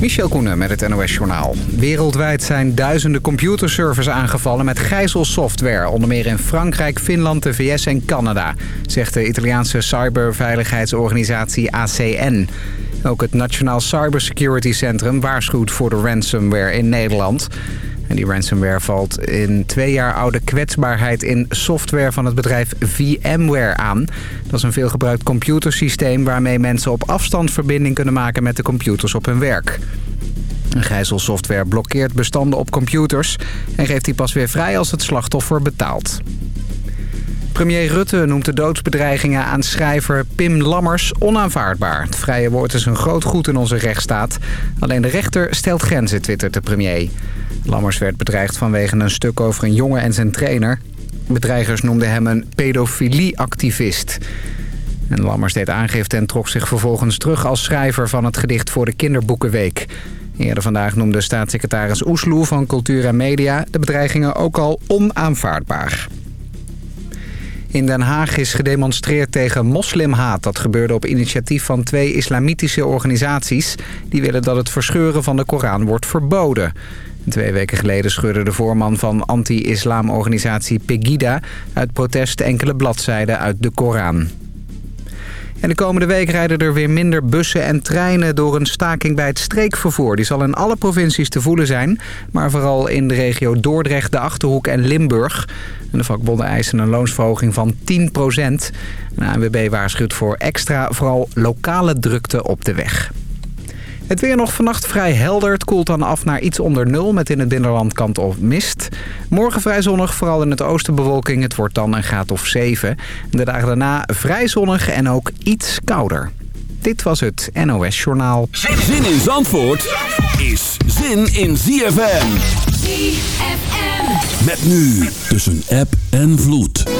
Michel Koenen met het NOS-journaal. Wereldwijd zijn duizenden computerservers aangevallen met gijzelsoftware. Onder meer in Frankrijk, Finland, de VS en Canada. Zegt de Italiaanse cyberveiligheidsorganisatie ACN. Ook het Nationaal Cybersecurity Centrum waarschuwt voor de ransomware in Nederland. Die ransomware valt in twee jaar oude kwetsbaarheid in software van het bedrijf VMware aan. Dat is een veelgebruikt computersysteem waarmee mensen op afstand verbinding kunnen maken met de computers op hun werk. Gijzelsoftware blokkeert bestanden op computers en geeft die pas weer vrij als het slachtoffer betaalt. Premier Rutte noemt de doodsbedreigingen aan schrijver Pim Lammers onaanvaardbaar. Het vrije woord is een groot goed in onze rechtsstaat. Alleen de rechter stelt grenzen, twittert de premier. Lammers werd bedreigd vanwege een stuk over een jongen en zijn trainer. Bedreigers noemden hem een pedofilieactivist. En Lammers deed aangifte en trok zich vervolgens terug als schrijver van het gedicht voor de Kinderboekenweek. Eerder vandaag noemde staatssecretaris Oesloe van Cultuur en Media de bedreigingen ook al onaanvaardbaar. In Den Haag is gedemonstreerd tegen moslimhaat. Dat gebeurde op initiatief van twee islamitische organisaties. Die willen dat het verscheuren van de Koran wordt verboden. Twee weken geleden scheurde de voorman van anti-islamorganisatie Pegida... uit protest enkele bladzijden uit de Koran. En de komende week rijden er weer minder bussen en treinen door een staking bij het streekvervoer. Die zal in alle provincies te voelen zijn, maar vooral in de regio Dordrecht, de Achterhoek en Limburg. De vakbonden eisen een loonsverhoging van 10 procent. De ANWB waarschuwt voor extra, vooral lokale drukte op de weg. Het weer nog vannacht vrij helder. Het koelt dan af naar iets onder nul met in het binnenland kant of mist. Morgen vrij zonnig, vooral in het oosten bewolking. Het wordt dan een graad of 7. De dagen daarna vrij zonnig en ook iets kouder. Dit was het NOS Journaal. Zin in Zandvoort is zin in ZFM. ZFM. Met nu tussen app en vloed.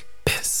piss.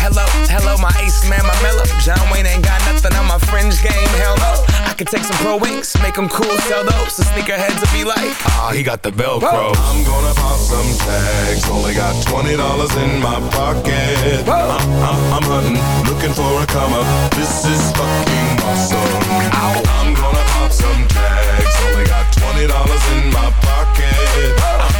Hello, hello, my ace man, my mellow. John Wayne ain't got nothing on my fringe game, hell no. I could take some pro wings, make them cool, sell those. The sneakerheads will be like, ah, he got the Velcro. I'm gonna pop some tags. Only got twenty dollars in my pocket. I'm, I'm, I'm hunting, looking for a come up. This is fucking awesome. I'm gonna pop some tags. Only got twenty dollars in my pocket. I'm,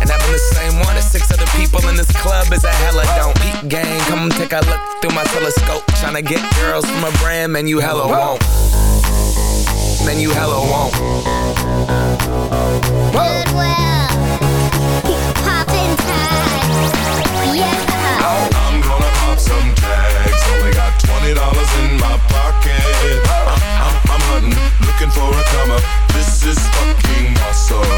And having the same one as six other people in this club is a hella don't. Peep gang, come take a look through my telescope. Tryna get girls from a brand, man, you hella won't. Man, you hella won't. Goodwill. Poppin' tags. Yeah. I'm gonna pop some tags. Only got twenty dollars in my pocket. I'm, I'm, I'm hunting, looking for a come up. This is fucking awesome.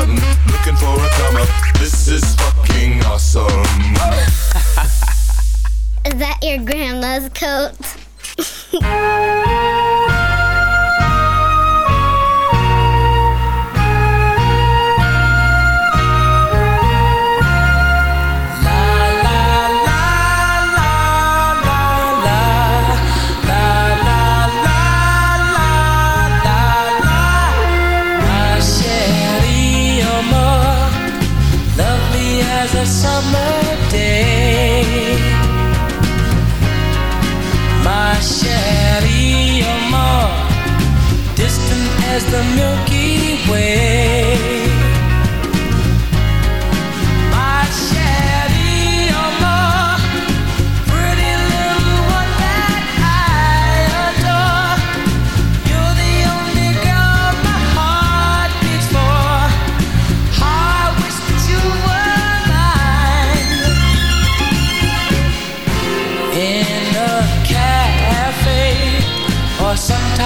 Looking for a come up. This is fucking awesome. Is that your grandma's coat?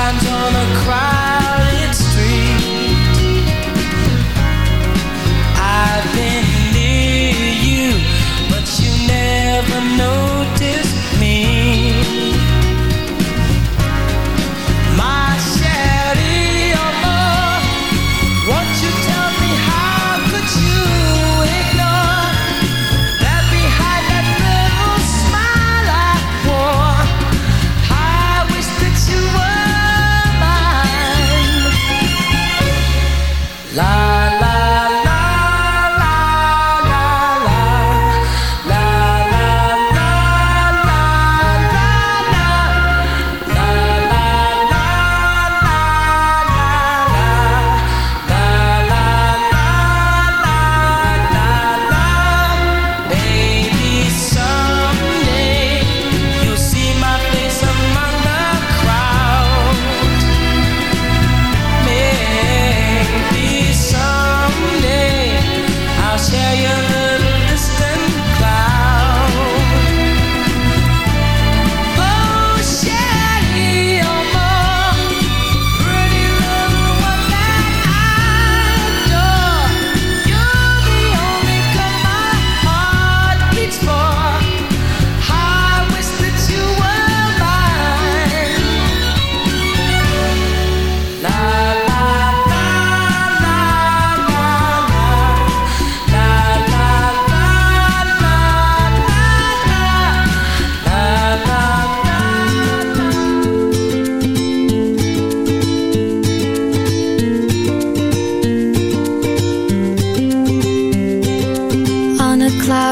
times on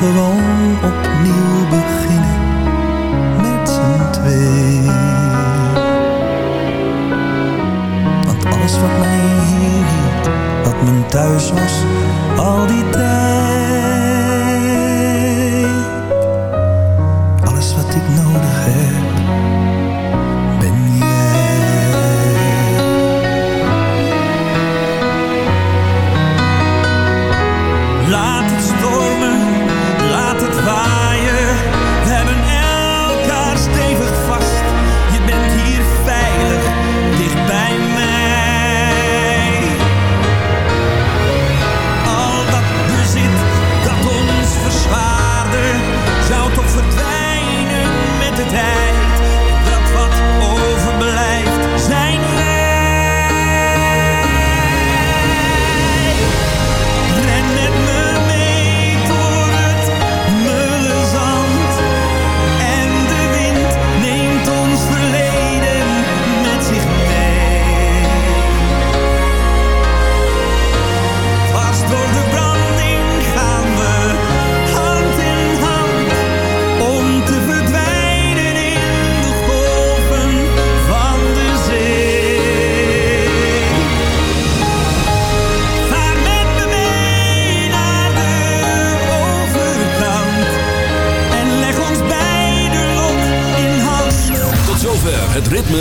gewoon opnieuw beginnen met z'n twee. Want alles wat mij hier hield, wat mijn thuis